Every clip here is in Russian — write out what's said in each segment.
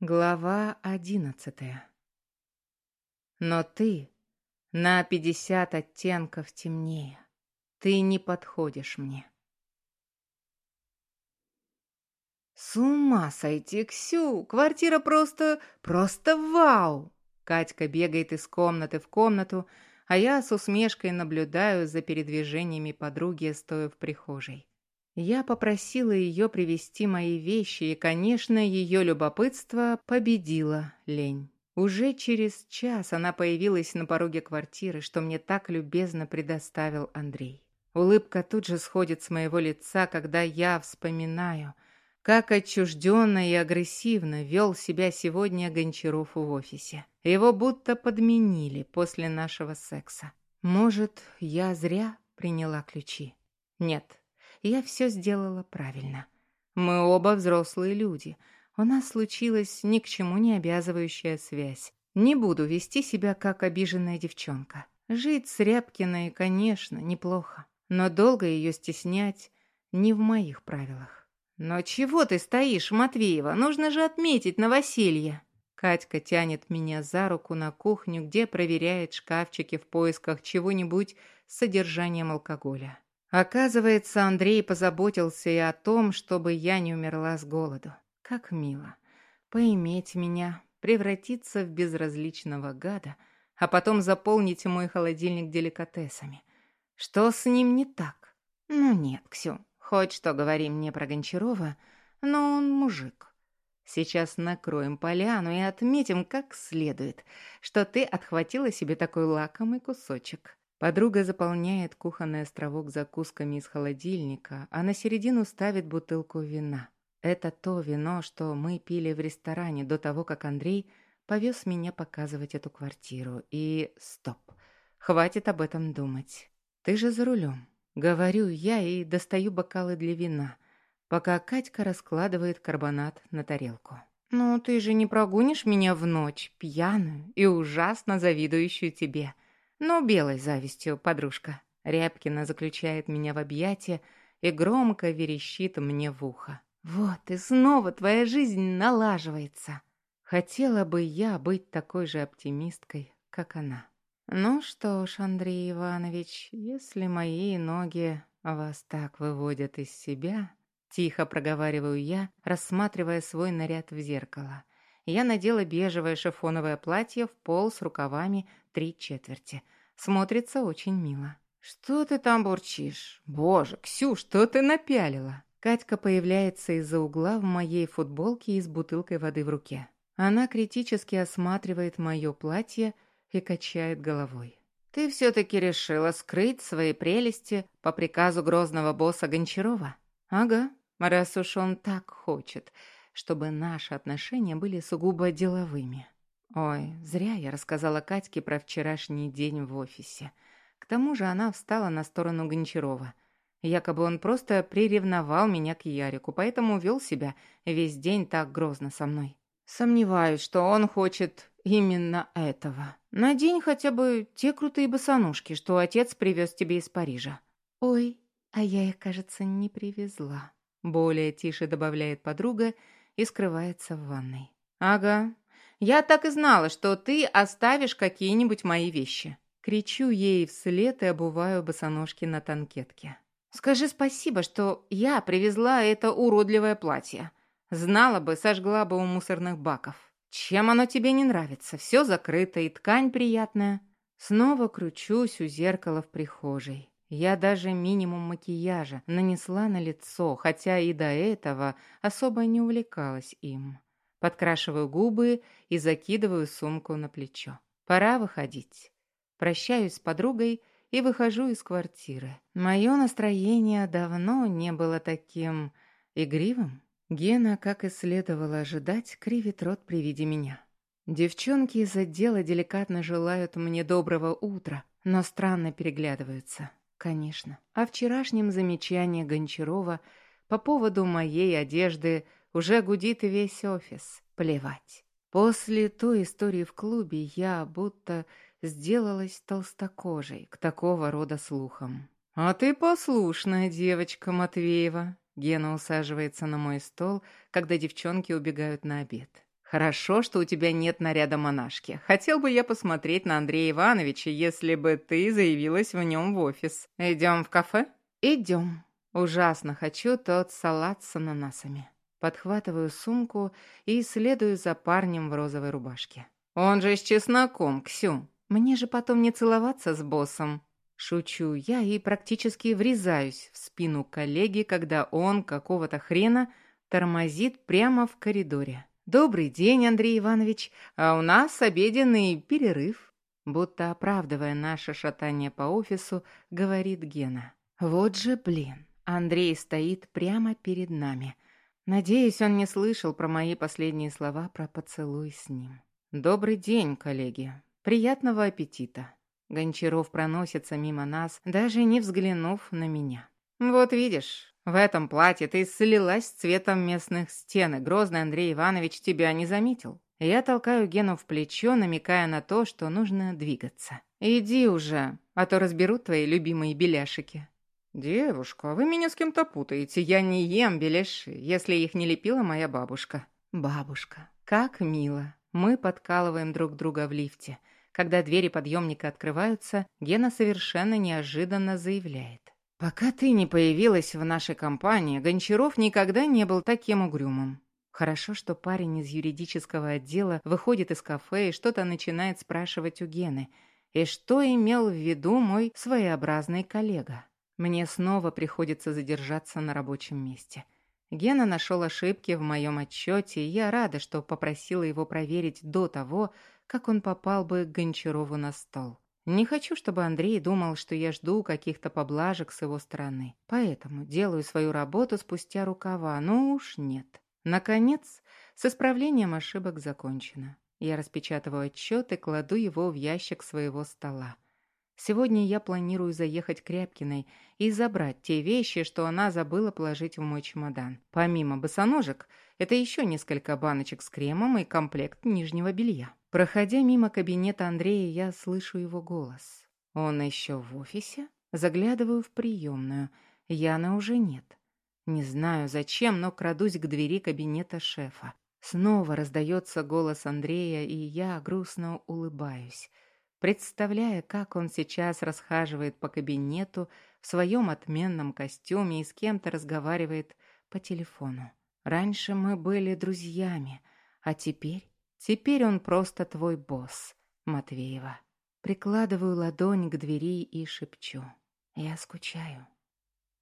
Глава одиннадцатая. Но ты на пятьдесят оттенков темнее. Ты не подходишь мне. С ума сойти, Ксю! Квартира просто... просто вау! Катька бегает из комнаты в комнату, а я с усмешкой наблюдаю за передвижениями подруги, стоя в прихожей. Я попросила ее привезти мои вещи, и, конечно, ее любопытство победило лень. Уже через час она появилась на пороге квартиры, что мне так любезно предоставил Андрей. Улыбка тут же сходит с моего лица, когда я вспоминаю, как отчужденно и агрессивно вел себя сегодня Гончаров в офисе. Его будто подменили после нашего секса. Может, я зря приняла ключи? Нет, я все сделала правильно. Мы оба взрослые люди. У нас случилась ни к чему не обязывающая связь. Не буду вести себя как обиженная девчонка. Жить с Рябкиной, конечно, неплохо. Но долго ее стеснять не в моих правилах. «Но чего ты стоишь, Матвеева? Нужно же отметить новоселье!» Катька тянет меня за руку на кухню, где проверяет шкафчики в поисках чего-нибудь с содержанием алкоголя. Оказывается, Андрей позаботился и о том, чтобы я не умерла с голоду. Как мило. Поиметь меня, превратиться в безразличного гада, а потом заполнить мой холодильник деликатесами. Что с ним не так? Ну нет, Ксю, хоть что говори мне про Гончарова, но он мужик. Сейчас накроем поляну и отметим как следует, что ты отхватила себе такой лакомый кусочек. Подруга заполняет кухонный островок закусками из холодильника, а на середину ставит бутылку вина. Это то вино, что мы пили в ресторане до того, как Андрей повез меня показывать эту квартиру. И стоп, хватит об этом думать. Ты же за рулем. Говорю я и достаю бокалы для вина, пока Катька раскладывает карбонат на тарелку. «Ну, ты же не прогонишь меня в ночь, пьяную и ужасно завидующую тебе», но белой завистью, подружка. Рябкина заключает меня в объятия и громко верещит мне в ухо. «Вот, и снова твоя жизнь налаживается!» Хотела бы я быть такой же оптимисткой, как она. Ну что ж, Андрей Иванович, если мои ноги вас так выводят из себя, тихо проговариваю я, рассматривая свой наряд в зеркало. Я надела бежевое шифоновое платье в пол с рукавами три четверти. Смотрится очень мило. «Что ты там бурчишь? Боже, Ксюш, что ты напялила?» Катька появляется из-за угла в моей футболке и с бутылкой воды в руке. Она критически осматривает мое платье и качает головой. «Ты все-таки решила скрыть свои прелести по приказу грозного босса Гончарова?» «Ага, раз уж он так хочет чтобы наши отношения были сугубо деловыми. Ой, зря я рассказала Катьке про вчерашний день в офисе. К тому же она встала на сторону Гончарова. Якобы он просто приревновал меня к Ярику, поэтому вел себя весь день так грозно со мной. Сомневаюсь, что он хочет именно этого. Надень хотя бы те крутые босоножки, что отец привез тебе из Парижа. Ой, а я их, кажется, не привезла. Более тише добавляет подруга и скрывается в ванной. «Ага. Я так и знала, что ты оставишь какие-нибудь мои вещи». Кричу ей вслед и обуваю босоножки на танкетке. «Скажи спасибо, что я привезла это уродливое платье. Знала бы, сожгла бы у мусорных баков. Чем оно тебе не нравится? Все закрыто и ткань приятная». Снова кручусь у зеркала в прихожей. Я даже минимум макияжа нанесла на лицо, хотя и до этого особо не увлекалась им. Подкрашиваю губы и закидываю сумку на плечо. Пора выходить. Прощаюсь с подругой и выхожу из квартиры. Мое настроение давно не было таким игривым. Гена, как и следовало ожидать, кривит рот при виде меня. Девчонки из отдела деликатно желают мне доброго утра, но странно переглядываются. Конечно. О вчерашнем замечании Гончарова по поводу моей одежды уже гудит весь офис. Плевать. После той истории в клубе я будто сделалась толстокожей к такого рода слухам. «А ты послушная девочка, Матвеева!» Гена усаживается на мой стол, когда девчонки убегают на обед. Хорошо, что у тебя нет наряда монашки. Хотел бы я посмотреть на Андрея Ивановича, если бы ты заявилась в нем в офис. Идем в кафе? Идем. Ужасно хочу тот салат с ананасами. Подхватываю сумку и следую за парнем в розовой рубашке. Он же с чесноком, Ксю. Мне же потом не целоваться с боссом. Шучу я и практически врезаюсь в спину коллеги, когда он какого-то хрена тормозит прямо в коридоре. «Добрый день, Андрей Иванович, а у нас обеденный перерыв», будто оправдывая наше шатание по офису, говорит Гена. «Вот же блин, Андрей стоит прямо перед нами. Надеюсь, он не слышал про мои последние слова про поцелуй с ним». «Добрый день, коллеги. Приятного аппетита». Гончаров проносится мимо нас, даже не взглянув на меня. «Вот видишь, в этом платье ты слилась с цветом местных стен, и грозный Андрей Иванович тебя не заметил. Я толкаю Гену в плечо, намекая на то, что нужно двигаться. «Иди уже, а то разберут твои любимые беляшики». «Девушка, вы меня с кем-то путаете. Я не ем беляши, если их не лепила моя бабушка». «Бабушка, как мило. Мы подкалываем друг друга в лифте. Когда двери подъемника открываются, Гена совершенно неожиданно заявляет. «Пока ты не появилась в нашей компании, Гончаров никогда не был таким угрюмым. Хорошо, что парень из юридического отдела выходит из кафе и что-то начинает спрашивать у Гены. И что имел в виду мой своеобразный коллега? Мне снова приходится задержаться на рабочем месте. Гена нашел ошибки в моем отчете, и я рада, что попросила его проверить до того, как он попал бы к Гончарову на стол. Не хочу, чтобы Андрей думал, что я жду каких-то поблажек с его стороны. Поэтому делаю свою работу спустя рукава, но уж нет. Наконец, с исправлением ошибок закончено. Я распечатываю отчет и кладу его в ящик своего стола. Сегодня я планирую заехать к Рябкиной и забрать те вещи, что она забыла положить в мой чемодан. Помимо босоножек, это еще несколько баночек с кремом и комплект нижнего белья. Проходя мимо кабинета Андрея, я слышу его голос. Он еще в офисе? Заглядываю в приемную. Яны уже нет. Не знаю зачем, но крадусь к двери кабинета шефа. Снова раздается голос Андрея, и я грустно улыбаюсь, представляя, как он сейчас расхаживает по кабинету в своем отменном костюме и с кем-то разговаривает по телефону. Раньше мы были друзьями, а теперь Теперь он просто твой босс, Матвеева. Прикладываю ладонь к двери и шепчу. Я скучаю.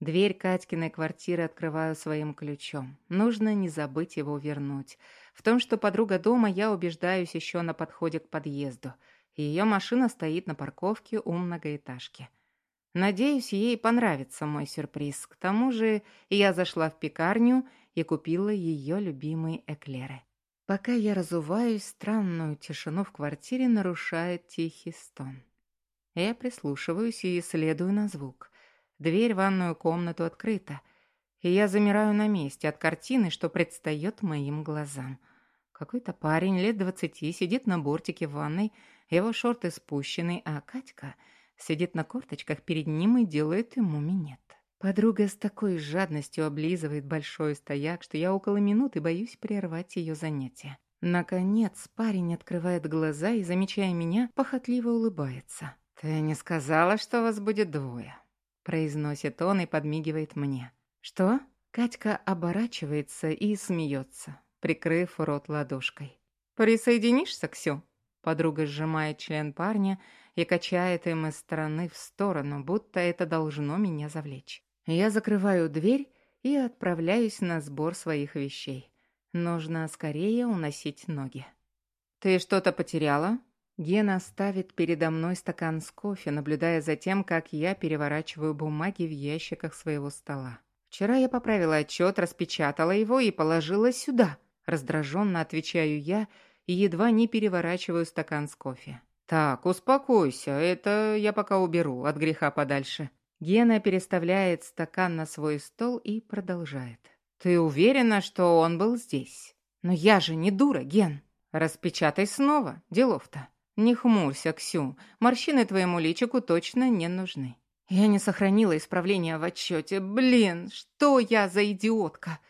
Дверь Катькиной квартиры открываю своим ключом. Нужно не забыть его вернуть. В том, что подруга дома, я убеждаюсь еще на подходе к подъезду. Ее машина стоит на парковке у многоэтажки. Надеюсь, ей понравится мой сюрприз. К тому же я зашла в пекарню и купила ее любимые эклеры. Пока я разуваюсь, странную тишину в квартире нарушает тихий стон. Я прислушиваюсь и следую на звук. Дверь в ванную комнату открыта, и я замираю на месте от картины, что предстает моим глазам. Какой-то парень лет двадцати сидит на бортике ванной, его шорты спущены, а Катька сидит на корточках перед ним и делает ему минет. Подруга с такой жадностью облизывает большой стояк, что я около минуты боюсь прервать ее занятие. Наконец, парень открывает глаза и, замечая меня, похотливо улыбается. «Ты не сказала, что вас будет двое?» Произносит он и подмигивает мне. «Что?» Катька оборачивается и смеется, прикрыв рот ладошкой. «Присоединишься, Ксю?» Подруга сжимает член парня и качает им из стороны в сторону, будто это должно меня завлечь. Я закрываю дверь и отправляюсь на сбор своих вещей. Нужно скорее уносить ноги. «Ты что-то потеряла?» Гена ставит передо мной стакан с кофе, наблюдая за тем, как я переворачиваю бумаги в ящиках своего стола. «Вчера я поправила отчет, распечатала его и положила сюда», раздраженно отвечаю я и едва не переворачиваю стакан с кофе. «Так, успокойся, это я пока уберу от греха подальше». Гена переставляет стакан на свой стол и продолжает. «Ты уверена, что он был здесь? Но я же не дура, Ген. Распечатай снова, делов-то. Не хмурься, Ксю, морщины твоему личику точно не нужны». Я не сохранила исправления в отчете. Блин, что я за идиотка?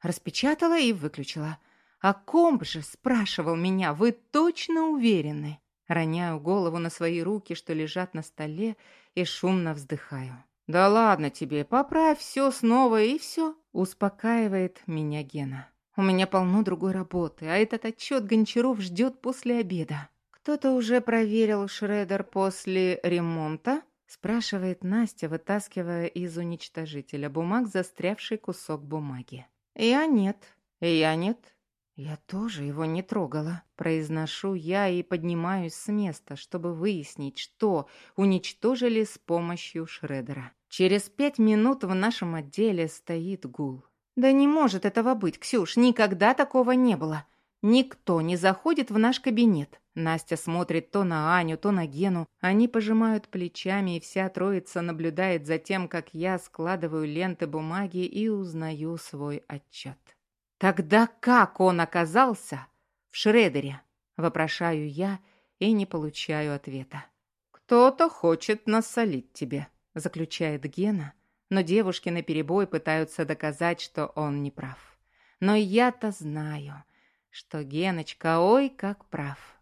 Распечатала и выключила. «О ком же?» – спрашивал меня. «Вы точно уверены?» Роняю голову на свои руки, что лежат на столе, и шумно вздыхаю. «Да ладно тебе, поправь все снова и все», – успокаивает меня Гена. «У меня полно другой работы, а этот отчет Гончаров ждет после обеда». «Кто-то уже проверил шредер после ремонта?» – спрашивает Настя, вытаскивая из уничтожителя бумаг застрявший кусок бумаги. «Я нет. Я нет. «Я тоже его не трогала», – произношу я и поднимаюсь с места, чтобы выяснить, что уничтожили с помощью Шредера. Через пять минут в нашем отделе стоит гул. «Да не может этого быть, Ксюш, никогда такого не было. Никто не заходит в наш кабинет». Настя смотрит то на Аню, то на Гену. Они пожимают плечами, и вся троица наблюдает за тем, как я складываю ленты бумаги и узнаю свой отчет. «Тогда как он оказался в Шредере?» – вопрошаю я и не получаю ответа. «Кто-то хочет насолить тебе», – заключает Гена, но девушки наперебой пытаются доказать, что он не прав. Но я-то знаю, что Геночка ой как прав.